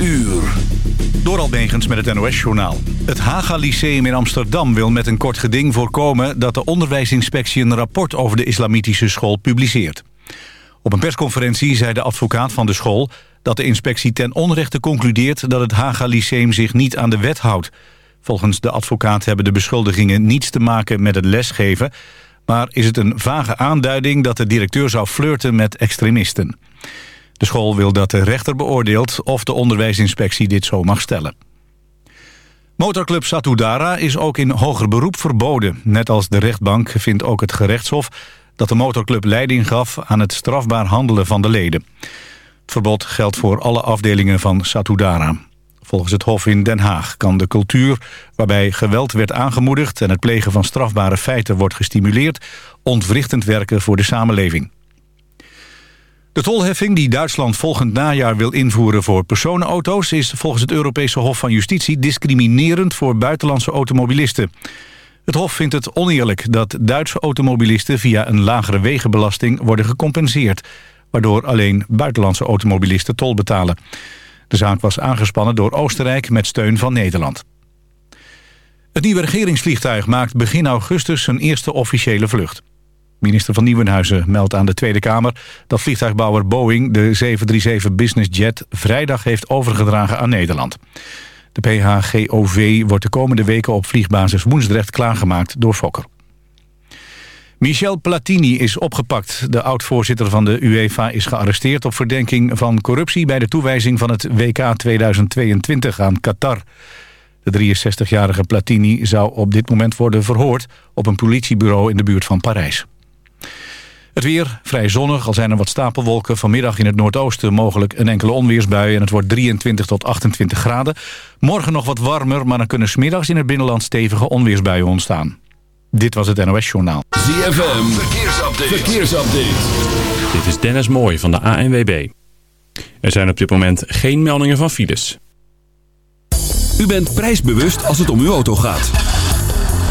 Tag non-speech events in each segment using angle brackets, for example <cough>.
uur. Door Albegens met het NOS-journaal. Het Haga Lyceum in Amsterdam wil met een kort geding voorkomen... dat de onderwijsinspectie een rapport over de islamitische school publiceert. Op een persconferentie zei de advocaat van de school... dat de inspectie ten onrechte concludeert dat het Haga Lyceum zich niet aan de wet houdt. Volgens de advocaat hebben de beschuldigingen niets te maken met het lesgeven... maar is het een vage aanduiding dat de directeur zou flirten met extremisten. De school wil dat de rechter beoordeelt of de onderwijsinspectie dit zo mag stellen. Motorclub Satudara is ook in hoger beroep verboden. Net als de rechtbank vindt ook het gerechtshof dat de motorclub leiding gaf aan het strafbaar handelen van de leden. Het verbod geldt voor alle afdelingen van Satudara. Volgens het Hof in Den Haag kan de cultuur waarbij geweld werd aangemoedigd... en het plegen van strafbare feiten wordt gestimuleerd... ontwrichtend werken voor de samenleving. De tolheffing die Duitsland volgend najaar wil invoeren voor personenauto's... is volgens het Europese Hof van Justitie discriminerend voor buitenlandse automobilisten. Het Hof vindt het oneerlijk dat Duitse automobilisten via een lagere wegenbelasting worden gecompenseerd... waardoor alleen buitenlandse automobilisten tol betalen. De zaak was aangespannen door Oostenrijk met steun van Nederland. Het nieuwe regeringsvliegtuig maakt begin augustus zijn eerste officiële vlucht. Minister van Nieuwenhuizen meldt aan de Tweede Kamer... dat vliegtuigbouwer Boeing de 737 Business Jet vrijdag heeft overgedragen aan Nederland. De PHGOV wordt de komende weken op vliegbasis Woensdrecht klaargemaakt door Fokker. Michel Platini is opgepakt. De oud-voorzitter van de UEFA is gearresteerd op verdenking van corruptie... bij de toewijzing van het WK 2022 aan Qatar. De 63-jarige Platini zou op dit moment worden verhoord... op een politiebureau in de buurt van Parijs. Het weer, vrij zonnig, al zijn er wat stapelwolken. Vanmiddag in het noordoosten mogelijk een enkele onweersbui... en het wordt 23 tot 28 graden. Morgen nog wat warmer, maar dan kunnen smiddags in het binnenland... stevige onweersbuien ontstaan. Dit was het NOS Journaal. ZFM, verkeersupdate. verkeersupdate. Dit is Dennis Mooij van de ANWB. Er zijn op dit moment geen meldingen van files. U bent prijsbewust als het om uw auto gaat.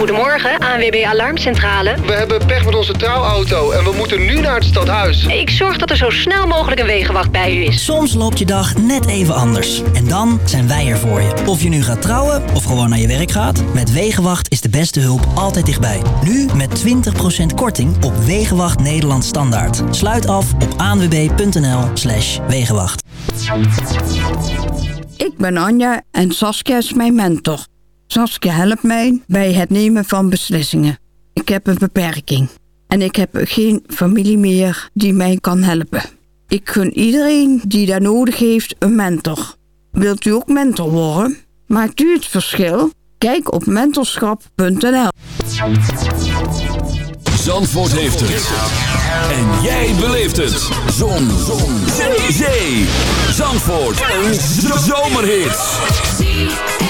Goedemorgen, ANWB Alarmcentrale. We hebben pech met onze trouwauto en we moeten nu naar het stadhuis. Ik zorg dat er zo snel mogelijk een wegenwacht bij u is. Soms loopt je dag net even anders. En dan zijn wij er voor je. Of je nu gaat trouwen of gewoon naar je werk gaat. Met Wegenwacht is de beste hulp altijd dichtbij. Nu met 20% korting op Wegenwacht Nederland Standaard. Sluit af op anwb.nl slash Wegenwacht. Ik ben Anja en Saskia is mijn mentor. Saskia helpt mij bij het nemen van beslissingen. Ik heb een beperking en ik heb geen familie meer die mij kan helpen. Ik gun iedereen die daar nodig heeft een mentor. Wilt u ook mentor worden? Maakt u het verschil? Kijk op mentorschap.nl. Zandvoort heeft het. En jij beleeft het. Zon. Zon. Zee. Zandvoort. Een zomerhit.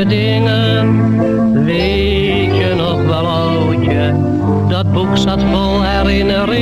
dingen, weet je nog wel oudje, dat boek zat vol herinneringen,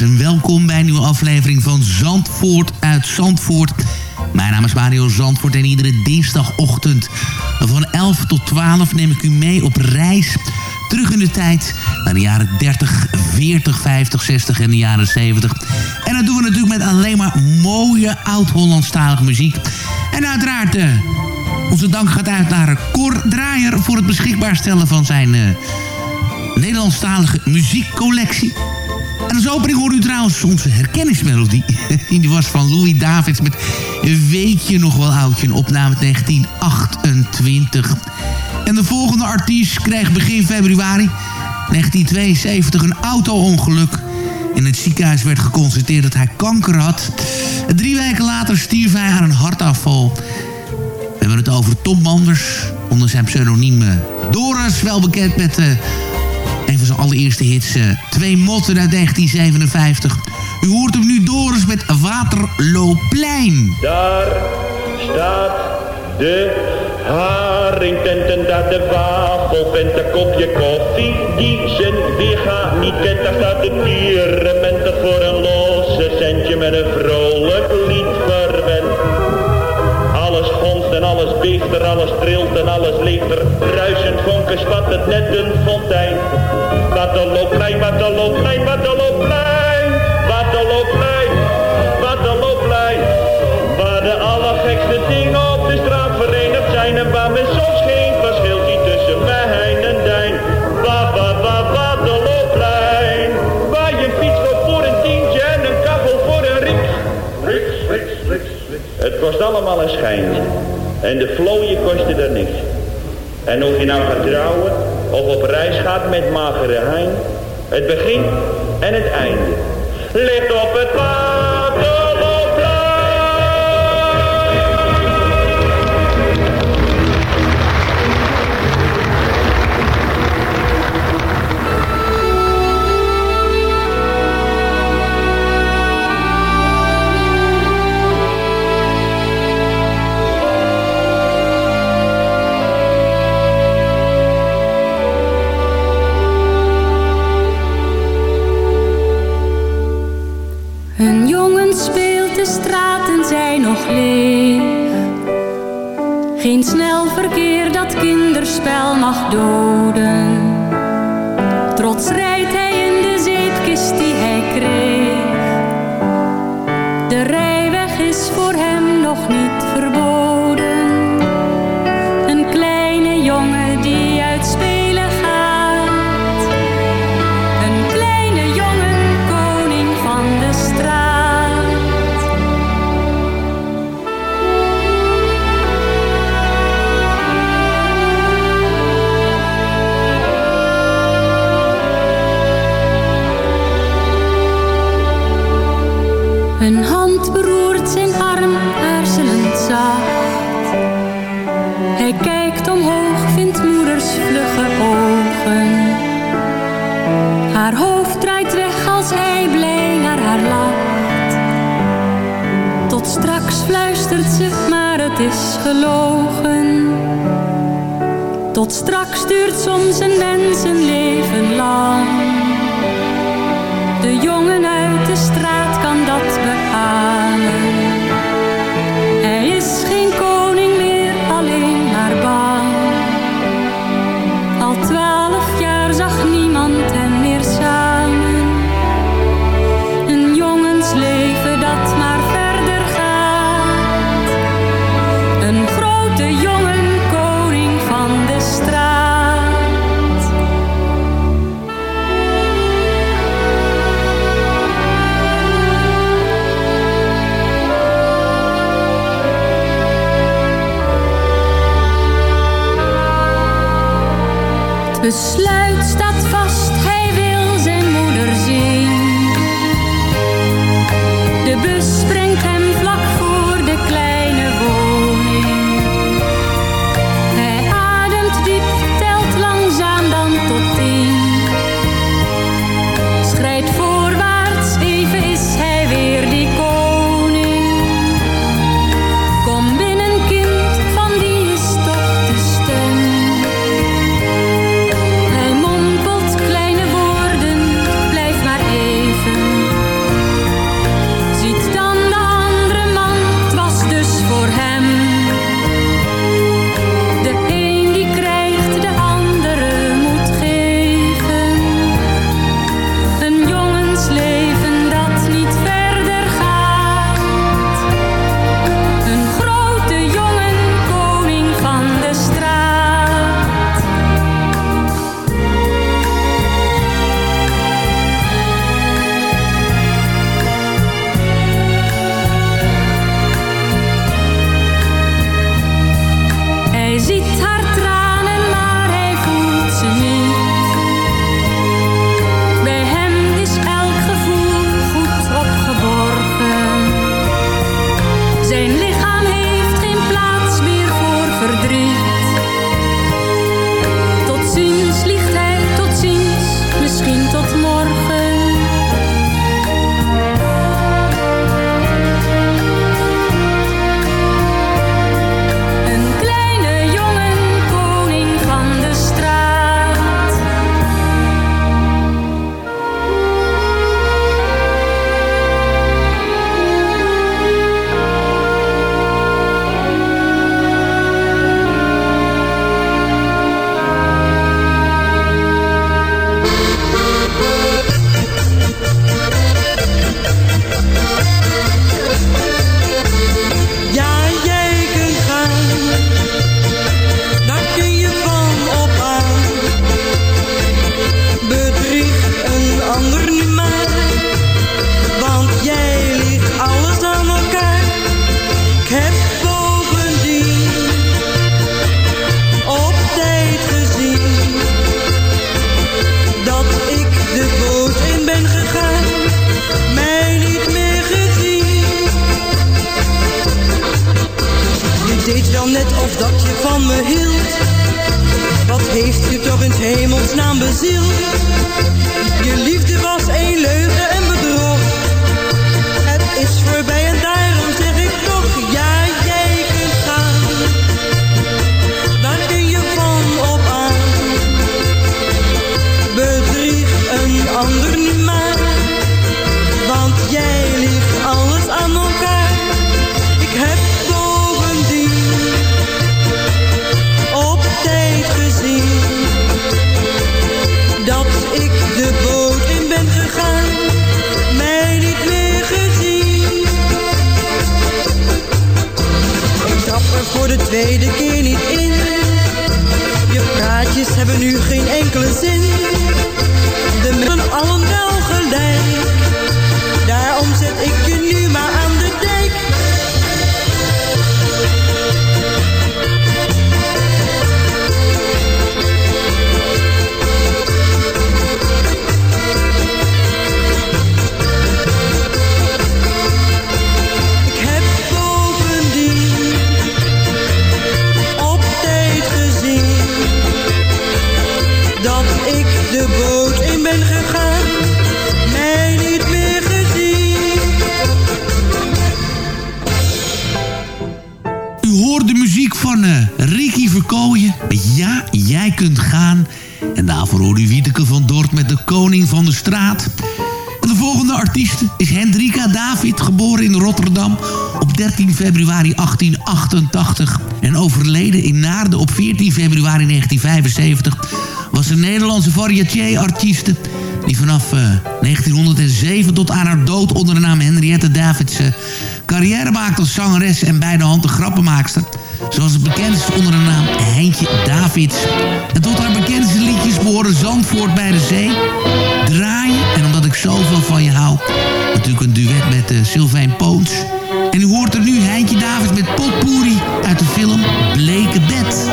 en welkom bij een nieuwe aflevering van Zandvoort uit Zandvoort. Mijn naam is Mario Zandvoort en iedere dinsdagochtend van 11 tot 12 neem ik u mee op reis terug in de tijd naar de jaren 30, 40, 50, 60 en de jaren 70. En dat doen we natuurlijk met alleen maar mooie oud-Hollandstalige muziek. En uiteraard, eh, onze dank gaat uit naar Cor Draaier voor het beschikbaar stellen van zijn... eh, Nederlandstalige muziekcollectie. En als opening hoort u trouwens onze herkenningsmelodie. <laughs> Die was van Louis Davids met Weet je nog wel oudje, een opname uit 1928. En de volgende artiest kreeg begin februari 1972 een auto-ongeluk. In het ziekenhuis werd geconstateerd dat hij kanker had. Drie weken later stierf hij aan een hartafval. We hebben het over Tom Manders, onder zijn pseudoniem eh, Doris, wel bekend met... eh, een van zijn allereerste hits, eh, Twee Motten uit 1957. U hoort hem nu Doris met Waterlooplein. Daar staat de haringtent en daar de wafelvent, een kopje koffie die zijn weerga niet kent. Daar staat de pierementer voor een losse centje met een vrolijk lied verwend. Gonst en alles beeft er, alles trilt en alles leeft er. Ruisend vonken spat het net een fontein. Waterloopplein, waterloopplein, waterloopplein. Waterloopplein, waterloopplein. Waar de allergekste dingen op de straat verenigd zijn. En waar men soms geen verschil ziet tussen mij allemaal een schijntje. En de vlooien kosten er niks. En of je nou gaat trouwen of op reis gaat met magere hein. Het begin en het einde. Ligt op het waterloopplein. Mag doden. Trots rijdt hij in de zeepkist die hij kreeg. De rijweg is voor hem nog niet verboden. Artiest is Hendrika David, geboren in Rotterdam op 13 februari 1888 en overleden in Naarden op 14 februari 1975, was een Nederlandse variété-artieste die vanaf eh, 1907 tot aan haar dood onder de naam Henriette Davids eh, carrière maakte als zangeres en bij de hand een grappenmaakster. Zoals het bekend is onder de naam Heintje Davids. En tot haar bekendste liedjes behoren Zandvoort bij de Zee, Draaien en Omdat ik zoveel van je hou. Natuurlijk een duet met uh, Sylvain Poons. En u hoort er nu Heintje Davids met Potpourri uit de film Bleke Bed.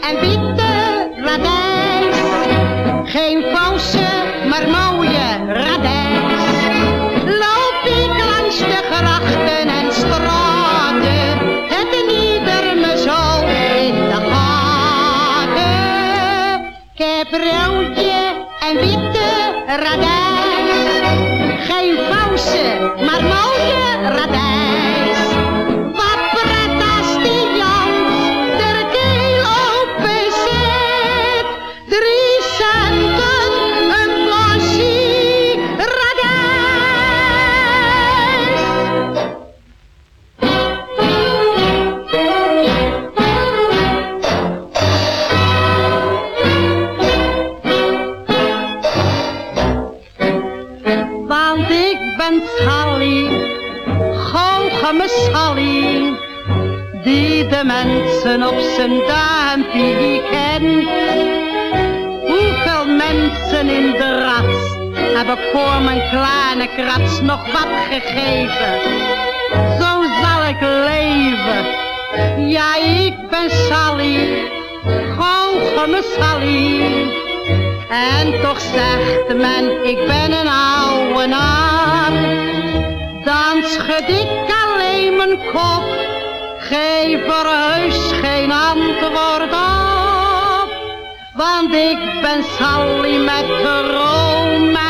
En witte Rode en witte radijs. Geen valse, maar mooie ben Sally, goocheme Sally, die de mensen op zijn duimpje kent. Hoeveel mensen in de rats hebben voor mijn kleine krats nog wat gegeven. Zo zal ik leven, ja ik ben Sally, goocheme Sally. En toch zegt men, ik ben een oude naam. Dan schud ik alleen mijn kop, geef er heus geen antwoord op. Want ik ben Sally met de roomijskaart.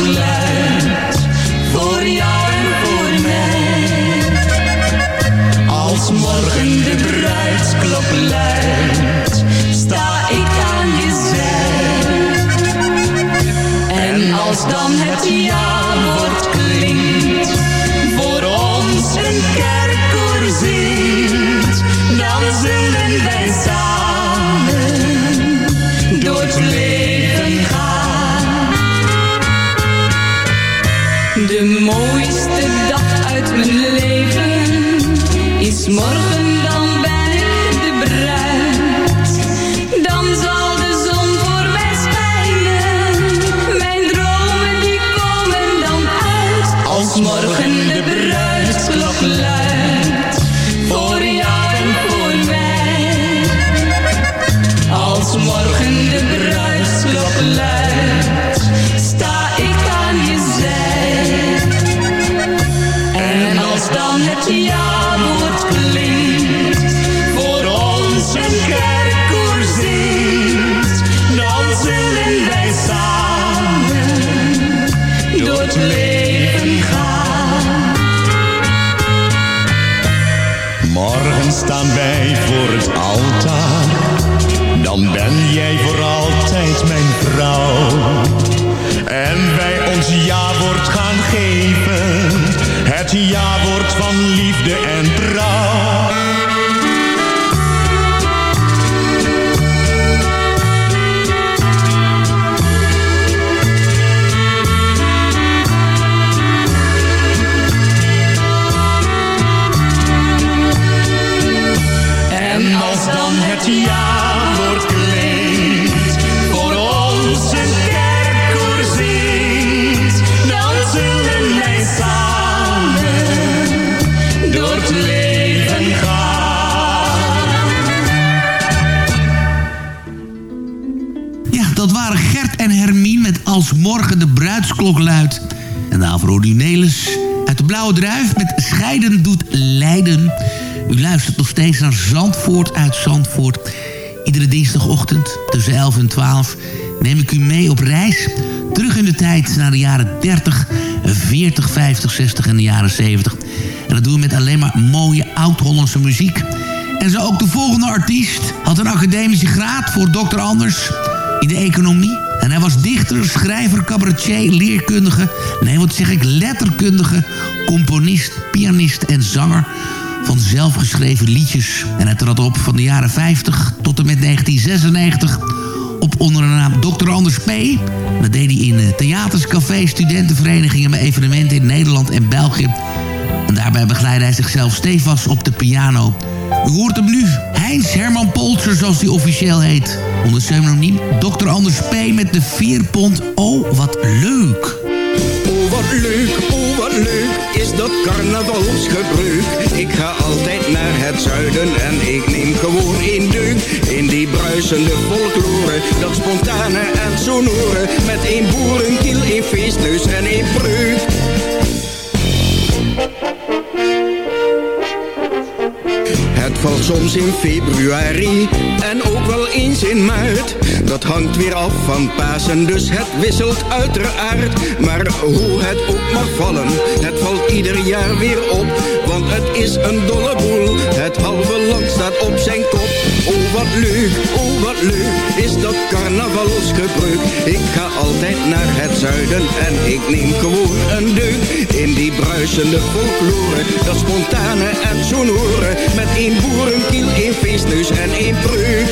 Bruidsklok Het van liefde en trouw. Als Morgen de Bruidsklok luidt. En daarvoor hoorde u Nelis uit de Blauwe Druif met Scheiden doet lijden. U luistert nog steeds naar Zandvoort uit Zandvoort. Iedere dinsdagochtend tussen 11 en 12 neem ik u mee op reis. Terug in de tijd naar de jaren 30, 40, 50, 60 en de jaren 70. En dat doen we met alleen maar mooie oud-Hollandse muziek. En zo ook de volgende artiest had een academische graad voor dokter Anders in de economie. En hij was dichter, schrijver, cabaretier, leerkundige... nee, wat zeg ik, letterkundige, componist, pianist en zanger... van zelfgeschreven liedjes. En hij trad op van de jaren 50 tot en met 1996 op onder de naam Dr. Anders P. Dat deed hij in eh, theaters, cafés, studentenverenigingen... met evenementen in Nederland en België. En daarbij begeleidde hij zichzelf stevast op de piano... U hoort hem nu. Heinz Herman Polster, zoals hij officieel heet. Onder pseudoniem Dr. Anders P. met de 4 pond. Oh, wat leuk. Oh, wat leuk, oh wat leuk is dat carnavalsgebruik. Ik ga altijd naar het zuiden en ik neem gewoon een deuk. In die bruisende folklore, dat spontane en sonore. Met één boerenkiel, één feestneus en één breuk. Valt soms in februari en ook wel eens in maart. Dat hangt weer af van Pasen, dus het wisselt uiteraard. Maar hoe het ook mag vallen, het valt ieder jaar weer op. Het is een dolle boel, het halve land staat op zijn kop. Oh wat leuk, oh wat leuk, is dat carnavalsgebruik. Ik ga altijd naar het zuiden en ik neem gewoon een deuk. In die bruisende folklore, dat spontane en sonore. Met één boerenkiel, één feestneus en één breuk.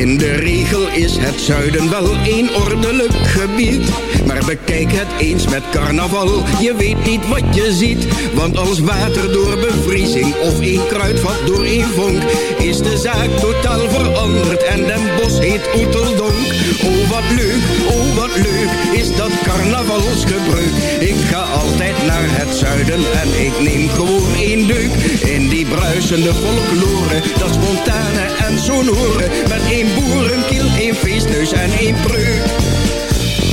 In de regel is het zuiden wel een ordelijk gebied. Maar bekijk het eens met carnaval, je weet niet wat je ziet. Want als water door bevriezing of een kruidvat door een vonk... is de zaak totaal veranderd en Den Bos heet Oeteldonk. Oh wat leuk, oh wat leuk, is dat carnavalsgebruik. Ik ga altijd naar het zuiden en ik neem gewoon één deuk. In die bruisende folklore, dat spontane en sonore. Met één boerenkiel, één feestneus en één preuk.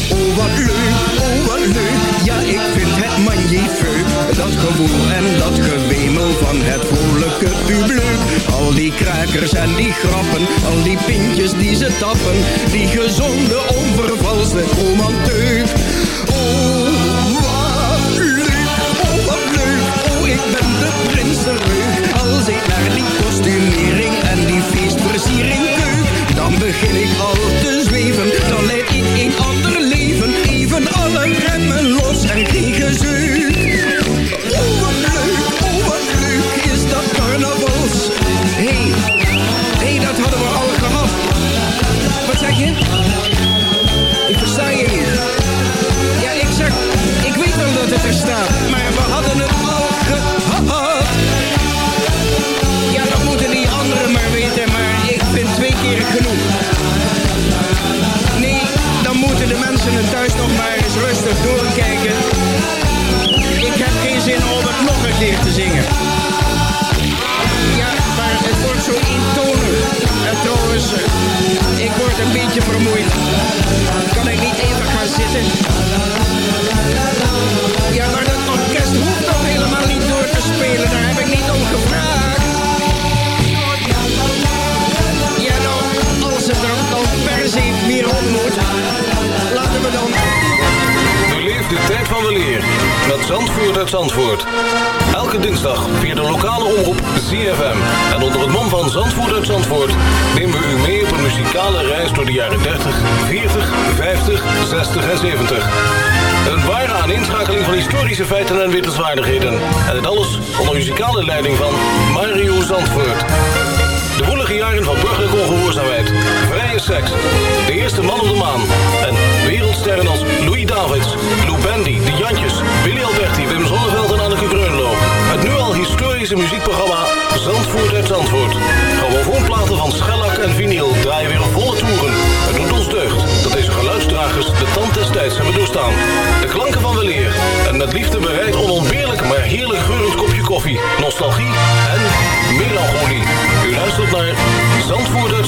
Oh wat leuk, oh wat leuk, ja ik vind het magnifiek. Dat gewoel en dat gewemel van het vrolijke publiek. Al die krakers en die grappen, al die pintjes die ze tappen. Die gezonde, onvervalste romantiek. Oh begin ik al nostalgie en melancholie. U luistert naar Zandvoort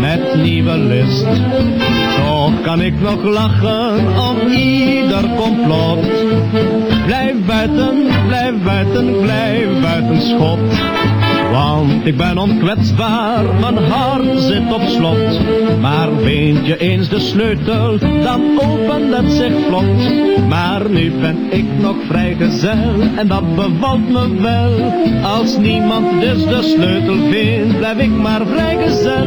met nieuwe list. Toch kan ik nog lachen om ieder complot. Blijf buiten, blijf buiten, blijf buiten schot. Want ik ben onkwetsbaar, mijn hart zit op slot. Maar vind je eens de sleutel, dan opent het zich vlot. Maar nu ben ik nog vrijgezel, en dat bevalt me wel. Als niemand dus de sleutel vindt, blijf ik maar vrijgezel.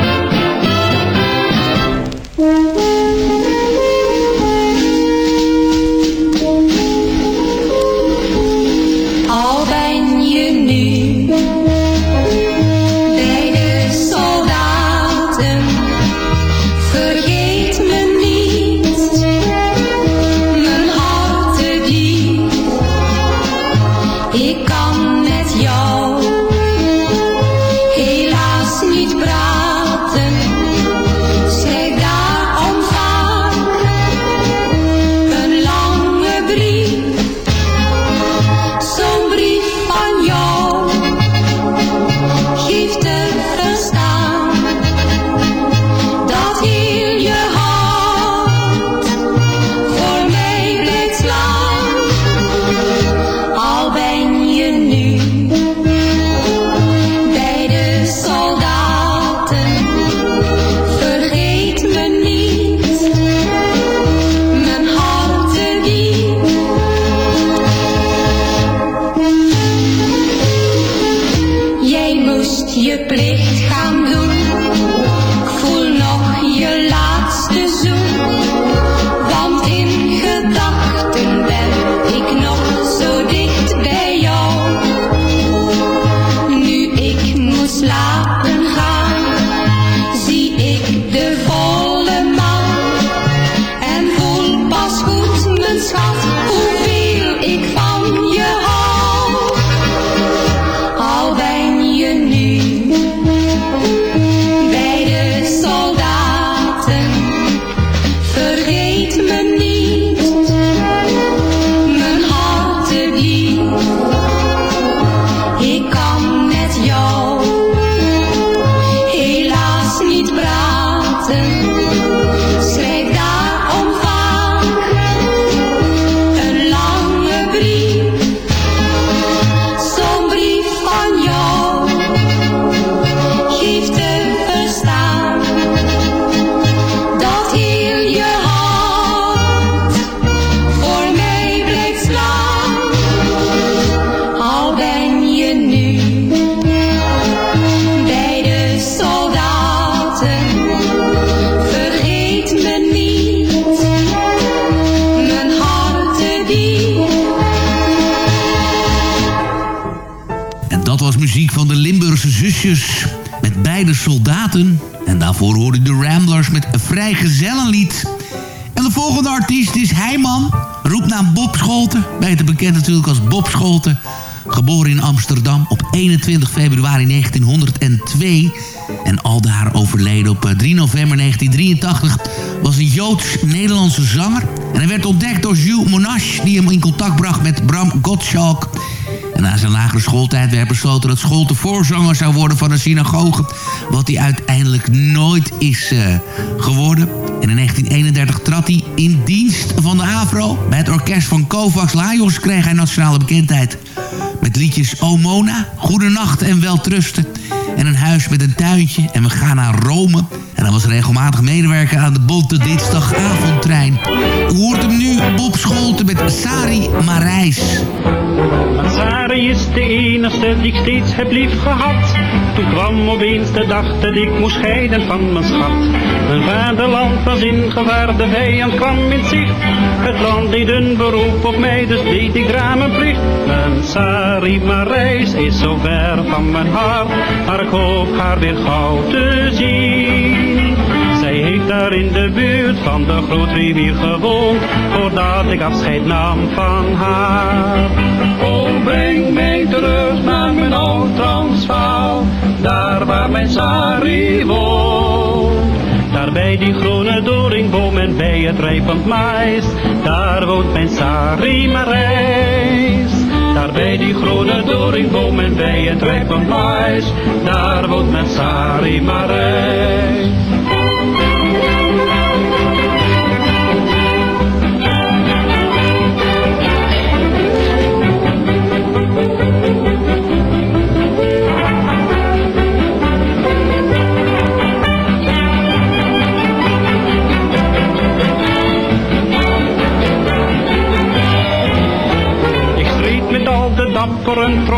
Soldaten. En daarvoor hoorde de Ramblers met een vrijgezellenlied. En de volgende artiest is Heiman, roepnaam Bob Scholten. Beter bekend natuurlijk als Bob Scholten. Geboren in Amsterdam op 21 februari 1902. En aldaar overleden op eh, 3 november 1983. Was een Joods-Nederlandse zanger. En hij werd ontdekt door Jules Monash, die hem in contact bracht met Bram Gottschalk. En na zijn lagere schooltijd werd besloten dat Scholte de voorzanger zou worden van een synagoge. Wat hij uiteindelijk nooit is uh, geworden. En in 1931 trad hij in dienst van de AVRO. Bij het orkest van Kovacs Lajos kreeg hij nationale bekendheid. Met liedjes O Mona, Goedenacht en Weltrusten. En een huis met een tuintje en we gaan naar Rome. En hij was regelmatig medewerker aan de Bonte Dinsdagavondtrein. U hoort hem nu, Bob Scholten met Sari Marijs. Sari is de enige die ik steeds heb lief gehad. Toen kwam opeens de dag dat ik moest scheiden van mijn schat. Mijn vaderland was in gevaar, de vijand kwam in zicht. Het land deed een beroep op mij, dus deed ik raam mijn plicht. Mijn Sari Marijs is zo ver van mijn hart, maar ik hoop haar weer gauw te zien. In de buurt van de grootrivier gewoond, voordat ik afscheid nam van haar. Oh, breng mij terug naar mijn oud Transvaal, daar waar mijn Sari woont. Daar bij die groene doringboom en bij het rijpend mais, daar woont mijn Sari Marijs. Daar bij die groene doringboom en bij het rijpend mais, daar woont mijn Sari Marijs.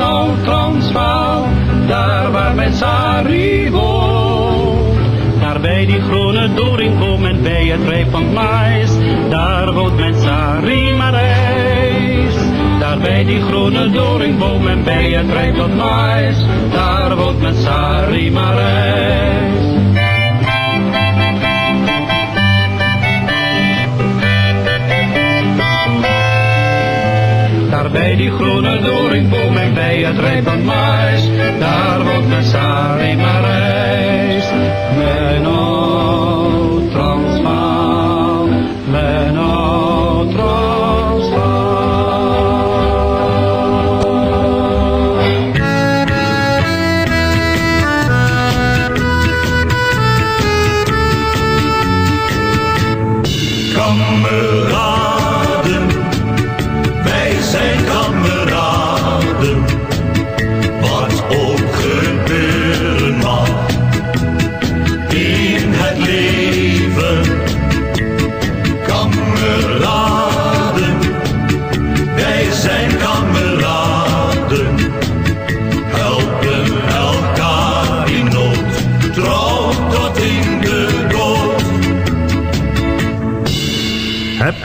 Oud Transvaal, daar waar mijn Sari woont. Daar bij die groene doringboom en bij het rijp van mais, daar woont mijn Sari Marijs. Daar bij die groene doringboom en bij het rijp van mais, daar woont mijn Sari Marijs. Bij die groene doringboom en bij het rijpend mais, daar woont mijn Sari Marijs. Mijn oud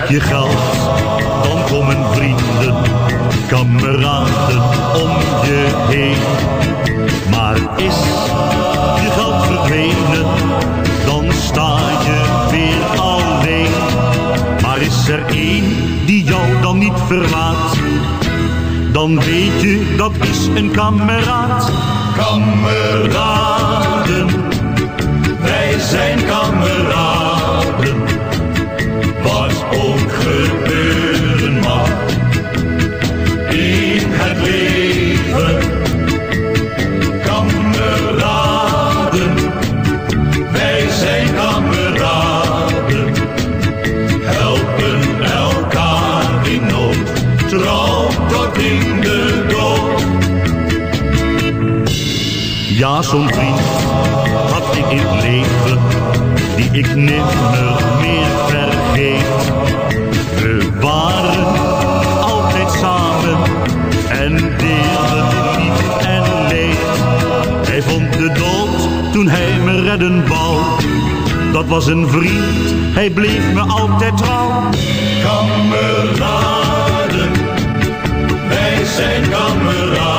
je geld, dan komen vrienden, kameraden om je heen. Maar is je geld verdwenen, dan sta je weer alleen. Maar is er één die jou dan niet verlaat, dan weet je dat is een kameraad. Kameraden, wij zijn kameraden. Ook gebeuren mag in het leven. Kameraden, wij zijn kameraden. Helpen elkaar in nood, trouw tot in de dood. Ja, zo'n vriend had ik in het leven, die ik nimmer meer vergeet. Hij me redden wou. Dat was een vriend, hij bleef me altijd trouw. Kameraden, wij zijn kameraden.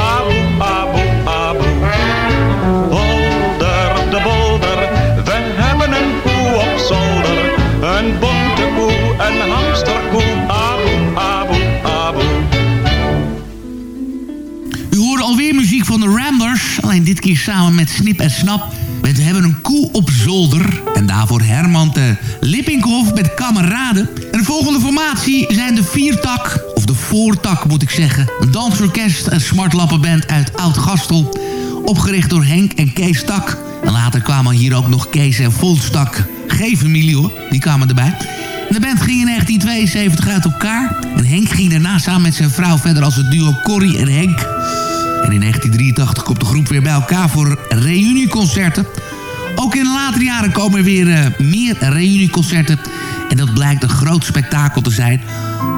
de Ramblers. Alleen dit keer samen met Snip en Snap. Met We hebben een koe op zolder. En daarvoor Herman de Lippinghoff met kameraden. En de volgende formatie zijn de Viertak. Of de Voortak moet ik zeggen. Een dansorkest, een smartlappenband uit Oud-Gastel. Opgericht door Henk en Kees Tak. En later kwamen hier ook nog Kees en Fons Tak. Geen familie hoor, die kwamen erbij. En de band ging in 1972 uit elkaar. En Henk ging daarna samen met zijn vrouw verder als het duo Corrie en Henk. En in 1983 komt de groep weer bij elkaar voor reunieconcerten. Ook in de latere jaren komen er weer eh, meer reunieconcerten. En dat blijkt een groot spektakel te zijn.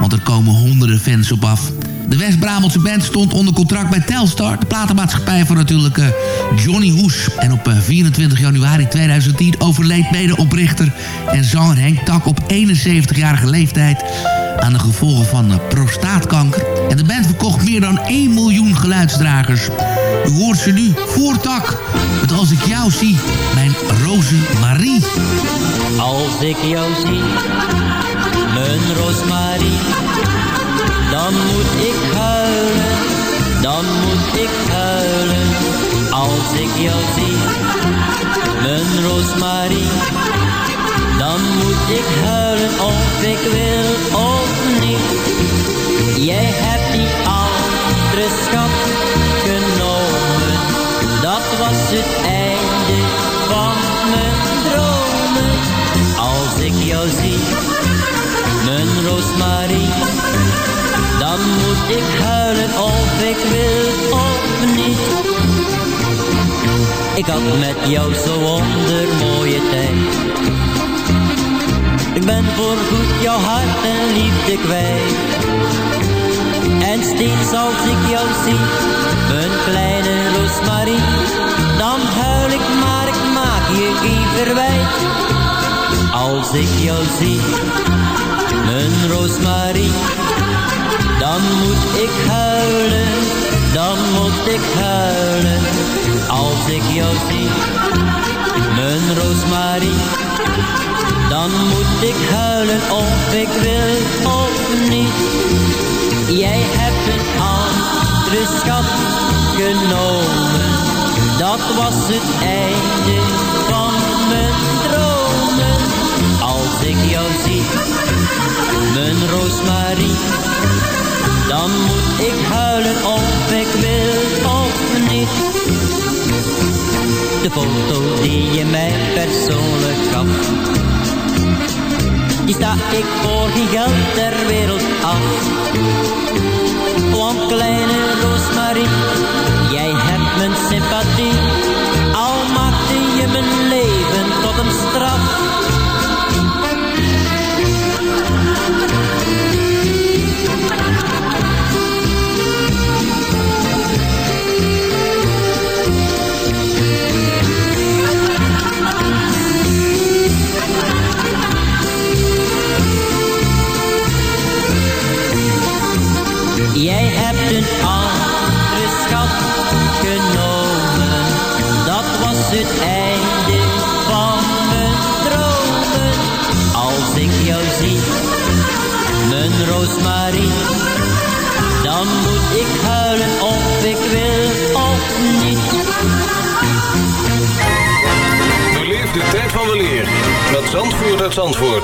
Want er komen honderden fans op af. De West-Brabantse band stond onder contract bij Telstar. De platenmaatschappij van natuurlijk eh, Johnny Hoes. En op eh, 24 januari 2010 overleed medeoprichter en zanger Henk Tak op 71-jarige leeftijd aan de gevolgen van eh, prostaatkanker. En de band verkocht meer dan 1 miljoen geluidsdragers. U hoort ze nu, voortak, met Als ik jou zie, mijn Marie. Als ik jou zie, mijn Roosmarie, dan moet ik huilen, dan moet ik huilen. Als ik jou zie, mijn Roosmarie, dan moet ik huilen of ik wil of niet. Jij hebt die andere schat genomen, dat was het einde van mijn dromen. Als ik jou zie, mijn Roosmarie, dan moet ik huilen of ik wil of niet. Ik had met jou zo wonder mooie tijd. Ben voorgoed jouw hart en liefde kwijt. En steeds als ik jou zie, mijn kleine Roosmarie, dan huil ik maar ik maak je geen verwijt. Als ik jou zie, mijn Roosmarie, dan moet ik huilen, dan moet ik huilen. Als ik jou zie, mijn Roosmarie, dan moet ik huilen of ik wil of niet. Jij hebt een andere schat genomen, dat was het einde van mijn dromen. Als ik jou zie, mijn Roosmarie, dan moet ik huilen of ik wil of niet. De foto die je mij persoonlijk gaf, die sta ik voor geen geld ter wereld af. Want kleine Roosmarie, jij hebt mijn sympathie, al maakte je mijn leven tot een straf. Mijn Roosmarie, dan moet ik huilen of ik wil of niet. Beleef de tijd van de leer met Zandvoort uit Zandvoort.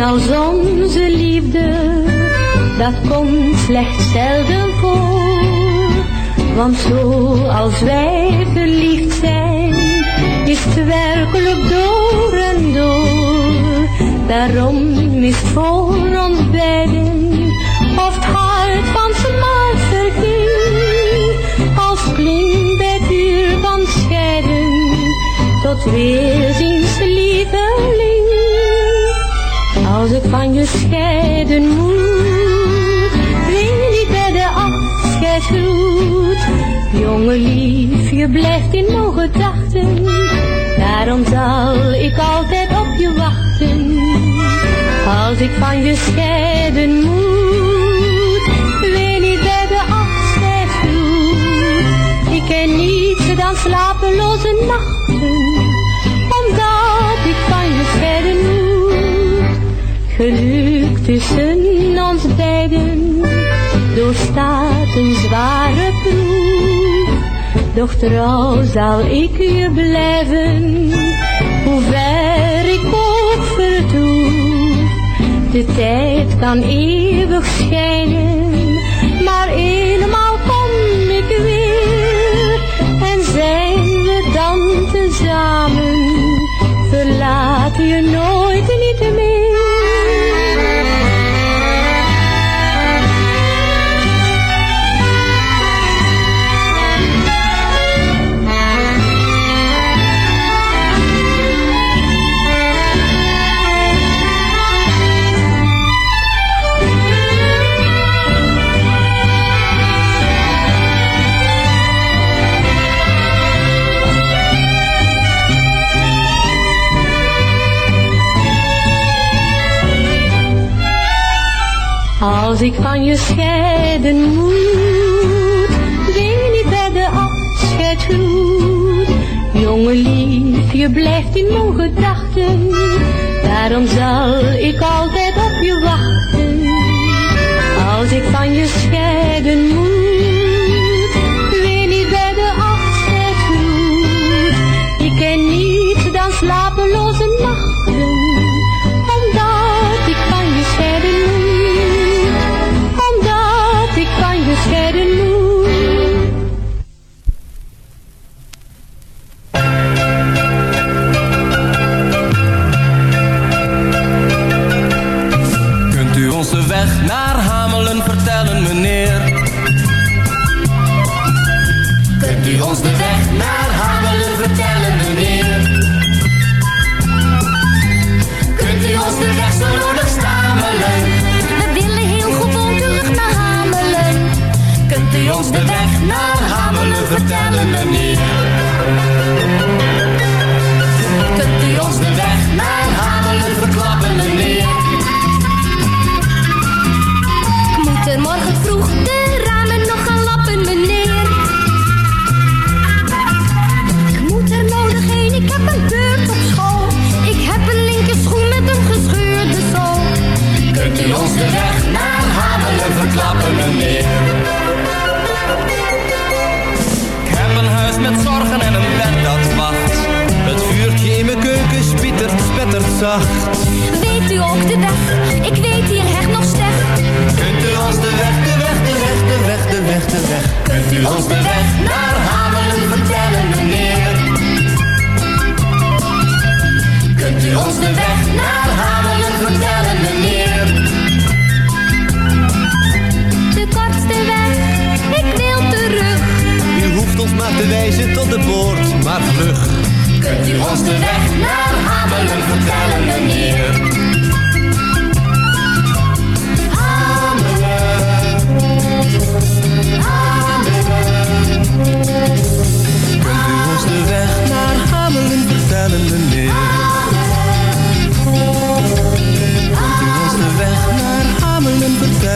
Schoon als onze liefde, dat komt slechts zelden voor. Want zo als wij verliefd zijn, is het werkelijk door en door. Daarom is voor ons beiden, of het hart van z'n maar verging. Als klinkt bij uur van scheiden, tot weerziens lieveling. Als ik van je scheiden moet, weet ik bij de afscheidsgroet. Jonge lief, je blijft in mijn gedachten, daarom zal ik altijd op je wachten. Als ik van je scheiden moet, weet ik bij de afscheidsgroet. dan slapeloze nachten, Geluk tussen ons beiden, doorstaat een zware proef. Doch trouw zal ik je blijven, hoe ver ik ook vertoef. De tijd kan eeuwig schijnen, maar eenmaal kom ik weer. En zijn we dan tezamen, verlaat je nooit niet meer. Als ik van je scheiden moet, ween ik bij de afscheidsgroet. Jonge lief, je blijft in mijn gedachten, daarom zal ik altijd op je wachten. Als ik van je scheiden moet,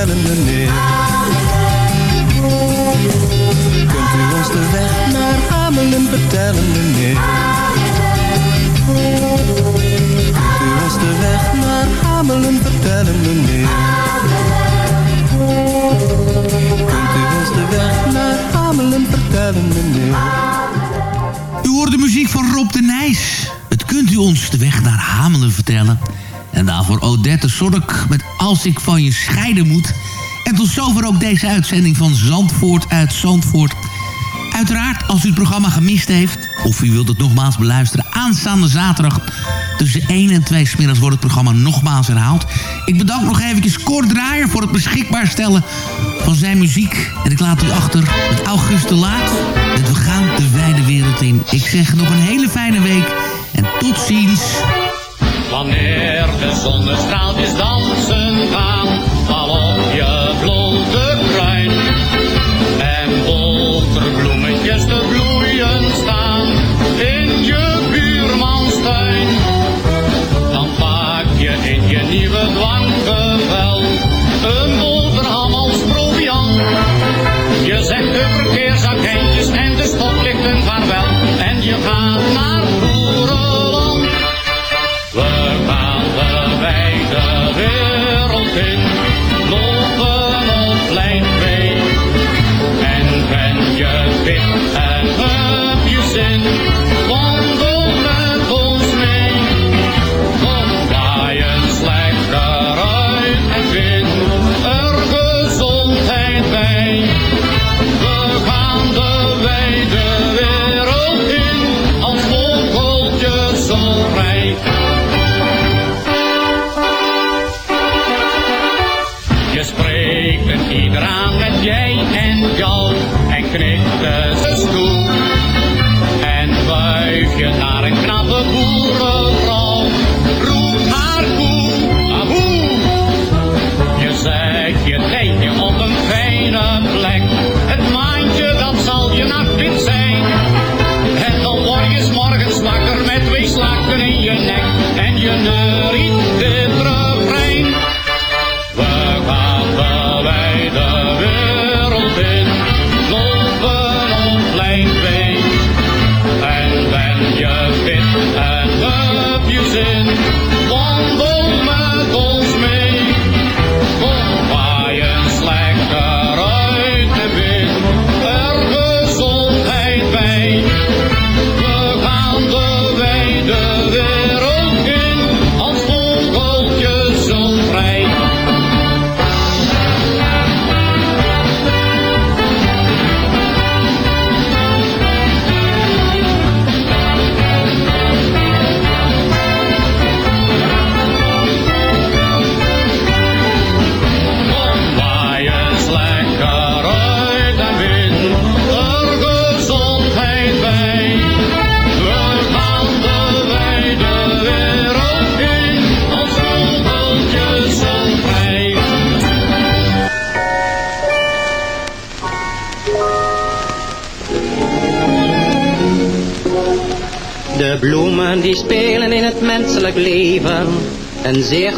Vertellen, meneer? Kunt u ons de weg naar Hamelen vertellen, meneer? Kunt u ons de weg naar Hamelen vertellen, meneer? Kunt u ons de weg naar Hamelen vertellen, meneer? U hoort de muziek van Rob de Nijs. Het kunt u ons de weg naar Hamelen vertellen. En daarvoor Odette Sork met Als ik van je scheiden moet. En tot zover ook deze uitzending van Zandvoort uit Zandvoort. Uiteraard, als u het programma gemist heeft... of u wilt het nogmaals beluisteren... aanstaande zaterdag tussen 1 en 2 smiddags wordt het programma nogmaals herhaald. Ik bedank nog eventjes Kort Draaier voor het beschikbaar stellen van zijn muziek. En ik laat u achter met August de Laat. Met We gaan de wijde wereld in. Ik zeg nog een hele fijne week en tot ziens. Wanneer de zonnestraaltjes dansen gaan, val op je blote kruin. En boterbloemetjes te bloeien staan in je buurmans tuin. Dan pak je in je nieuwe dwanggevel een boterham als proviant. Je zegt de verkeersagentjes en de stoplichten vaarwel. maar de wereld in, lopen op plein.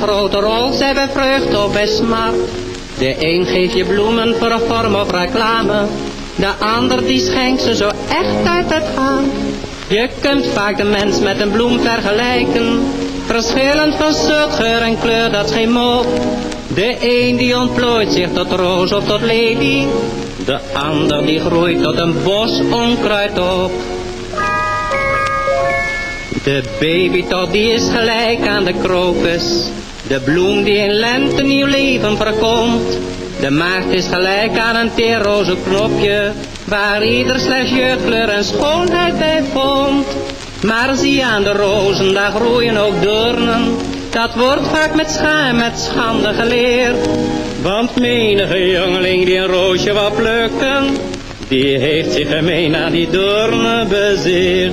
Grote rol, zij vreugde of bij smart. De een geeft je bloemen voor een vorm of reclame, de ander die schenkt ze zo echt uit het hart. Je kunt vaak de mens met een bloem vergelijken, verschillend van soort, geur en kleur, dat is geen mop. De een die ontplooit zich tot roos of tot lelie, de ander die groeit tot een bos onkruid op. De babytop die is gelijk aan de krokus. De bloem die in lente nieuw leven verkomt. De maagd is gelijk aan een teerroze knopje. Waar ieder slechts jeugdkleur en schoonheid bij vond. Maar zie aan de rozen, daar groeien ook doornen. Dat wordt vaak met schaam, met schande geleerd. Want menige jongeling die een roosje wou plukken. Die heeft zich gemeen aan die doornen bezeerd.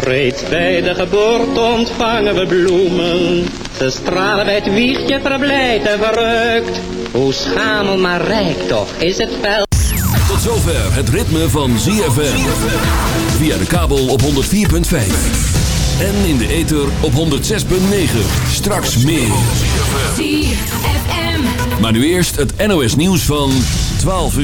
Reeds bij de geboorte ontvangen we bloemen. Ze stralen bij het wiegje verblijd en verrukt. Hoe schamel maar rijk toch is het veld. Tot zover het ritme van ZFM. Via de kabel op 104.5. En in de ether op 106.9. Straks meer. Maar nu eerst het NOS nieuws van 12 uur.